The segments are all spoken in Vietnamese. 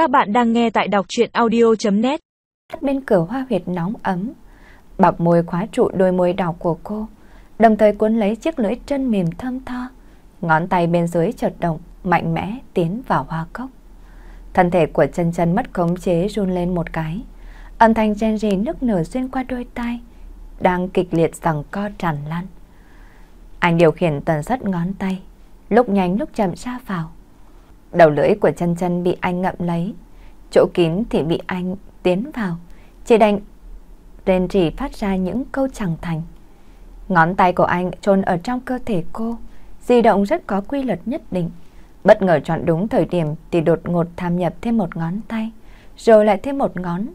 Các bạn đang nghe tại đọc chuyện audio.net Bên cửa hoa huyệt nóng ấm, bọc môi khóa trụ đôi môi đỏ của cô, đồng thời cuốn lấy chiếc lưỡi chân mềm thơm tho. Ngón tay bên dưới chợt động, mạnh mẽ tiến vào hoa cốc. Thân thể của chân chân mất khống chế run lên một cái. Âm thanh chen rì nức nở xuyên qua đôi tay, đang kịch liệt rằng co tràn lan. Anh điều khiển tần suất ngón tay, lúc nhanh lúc chậm ra vào. Đầu lưỡi của chân chân bị anh ngậm lấy, chỗ kín thì bị anh tiến vào, chỉ đành rên rỉ phát ra những câu chẳng thành. Ngón tay của anh trôn ở trong cơ thể cô, di động rất có quy luật nhất định. Bất ngờ chọn đúng thời điểm thì đột ngột tham nhập thêm một ngón tay, rồi lại thêm một ngón,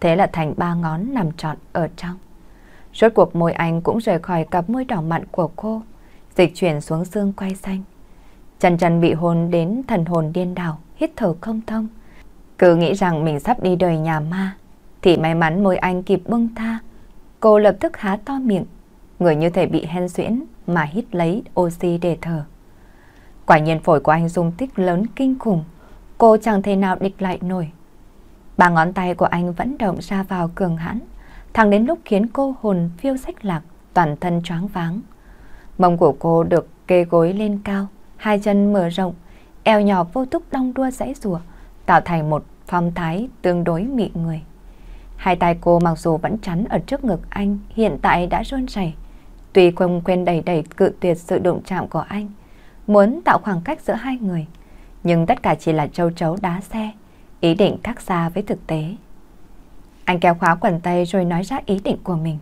thế là thành ba ngón nằm trọn ở trong. Rốt cuộc môi anh cũng rời khỏi cặp môi đỏ mặn của cô, dịch chuyển xuống xương quay xanh. Trần Trần bị hôn đến thần hồn điên đảo, hít thở không thông. Cứ nghĩ rằng mình sắp đi đời nhà ma, thì may mắn môi anh kịp bưng tha. Cô lập tức há to miệng, người như thể bị hen suyễn mà hít lấy oxy để thở. Quả nhiên phổi của anh dung tích lớn kinh khủng, cô chẳng thể nào địch lại nổi. Ba ngón tay của anh vẫn động ra vào cường hãn, thẳng đến lúc khiến cô hồn phiêu sách lạc, toàn thân choáng váng. Mông của cô được kê gối lên cao, hai chân mở rộng, eo nhỏ vô thức đong đua dãy rùa, tạo thành một phong thái tương đối mị người. Hai tay cô mặc dù vẫn chắn ở trước ngực anh, hiện tại đã run rẩy. Tuy không quên đầy đầy cự tuyệt sự đụng chạm của anh, muốn tạo khoảng cách giữa hai người, nhưng tất cả chỉ là châu chấu đá xe, ý định khác xa với thực tế. Anh kéo khóa quần tay rồi nói ra ý định của mình.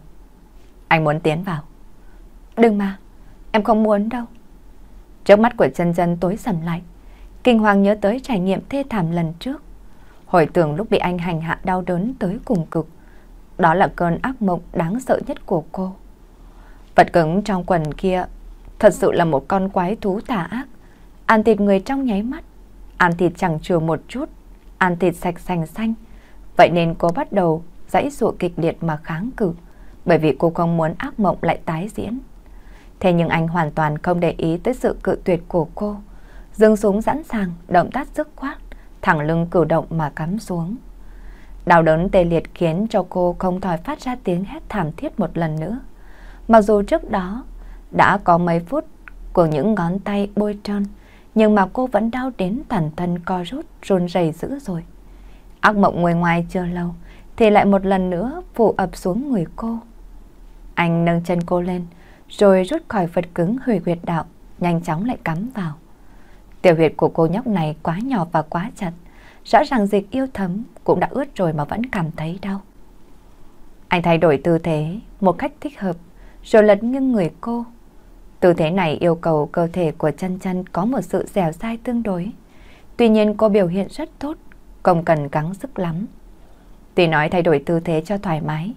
Anh muốn tiến vào. Đừng mà, em không muốn đâu. Trước mắt của chân chân tối sầm lại, kinh hoàng nhớ tới trải nghiệm thê thảm lần trước. Hồi tưởng lúc bị anh hành hạ đau đớn tới cùng cực. Đó là cơn ác mộng đáng sợ nhất của cô. Vật cứng trong quần kia thật sự là một con quái thú tà ác. Ăn thịt người trong nháy mắt, ăn thịt chẳng chừa một chút, ăn thịt sạch sành xanh. Vậy nên cô bắt đầu dãy dụa kịch liệt mà kháng cự, bởi vì cô không muốn ác mộng lại tái diễn. Thế nhưng anh hoàn toàn không để ý tới sự cự tuyệt của cô. Dương súng sẵn sàng, động tác dứt khoát, thẳng lưng cử động mà cắm xuống. Đau đớn tê liệt khiến cho cô không thòi phát ra tiếng hét thảm thiết một lần nữa. Mặc dù trước đó đã có mấy phút của những ngón tay bôi trơn, nhưng mà cô vẫn đau đến toàn thân co rút, run rẩy dữ rồi. Ác mộng ngoài ngoài chưa lâu, thì lại một lần nữa phủ ập xuống người cô. Anh nâng chân cô lên, rồi rút khỏi vật cứng hủy huyệt đạo, nhanh chóng lại cắm vào. Tiểu huyệt của cô nhóc này quá nhỏ và quá chặt, rõ ràng dịch yêu thấm cũng đã ướt rồi mà vẫn cảm thấy đau. Anh thay đổi tư thế một cách thích hợp, rồi lật nghiêng người cô. Tư thế này yêu cầu cơ thể của chân chân có một sự dẻo dai tương đối. Tuy nhiên cô biểu hiện rất tốt, không cần gắng sức lắm. Tuy nói thay đổi tư thế cho thoải mái,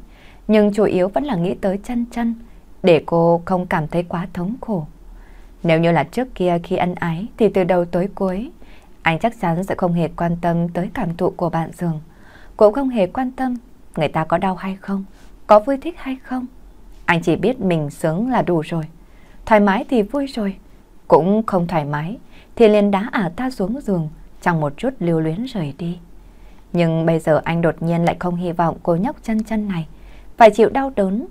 nhưng chủ yếu vẫn là nghĩ tới chân chân, để cô không cảm thấy quá thống khổ. Nếu như là trước kia khi ân ái thì từ đầu tới cuối, anh chắc chắn sẽ không hề quan tâm tới cảm thụ của bạn giường. Cũng không hề quan tâm người ta có đau hay không, có vui thích hay không. Anh chỉ biết mình sướng là đủ rồi. Thoải mái thì vui rồi, cũng không thoải mái thì liền đá ả ta xuống giường, chẳng một chút lưu luyến rời đi. Nhưng bây giờ anh đột nhiên lại không hy vọng cô nhóc chân chân này phải chịu đau đớn,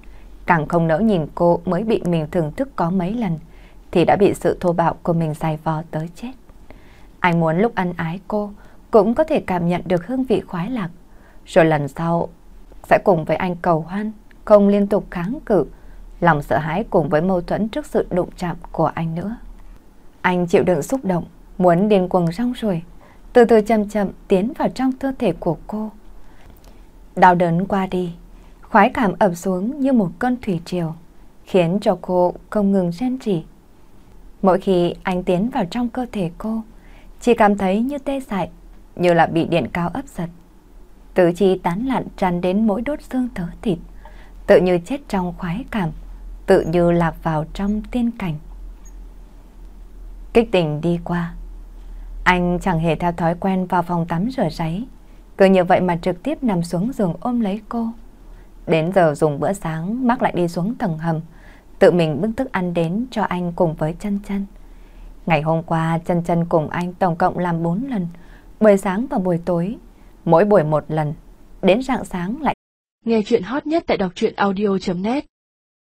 càng không nỡ nhìn cô mới bị mình thưởng thức có mấy lần thì đã bị sự thô bạo của mình dài vò tới chết. Anh muốn lúc ăn ái cô cũng có thể cảm nhận được hương vị khoái lạc, rồi lần sau sẽ cùng với anh cầu hoan, không liên tục kháng cự, lòng sợ hãi cùng với mâu thuẫn trước sự đụng chạm của anh nữa. Anh chịu đựng xúc động, muốn điên cuồng rong rồi, từ từ chậm chậm tiến vào trong cơ thể của cô. Đau đớn qua đi, khoái cảm ập xuống như một cơn thủy triều, khiến cho cô không ngừng rên rỉ. Mỗi khi anh tiến vào trong cơ thể cô, chỉ cảm thấy như tê dại, như là bị điện cao ấp giật. Tứ chi tán lặn tràn đến mỗi đốt xương thớ thịt, tự như chết trong khoái cảm, tự như lạc vào trong tiên cảnh. Kích tình đi qua, anh chẳng hề theo thói quen vào phòng tắm rửa ráy, cứ như vậy mà trực tiếp nằm xuống giường ôm lấy cô. Đến giờ dùng bữa sáng, Mark lại đi xuống tầng hầm, tự mình bưng thức ăn đến cho anh cùng với chân chân. Ngày hôm qua chân chân cùng anh tổng cộng làm 4 lần, Buổi sáng và buổi tối, mỗi buổi một lần, đến rạng sáng lại. Nghe chuyện hot nhất tại đọc truyện audio.net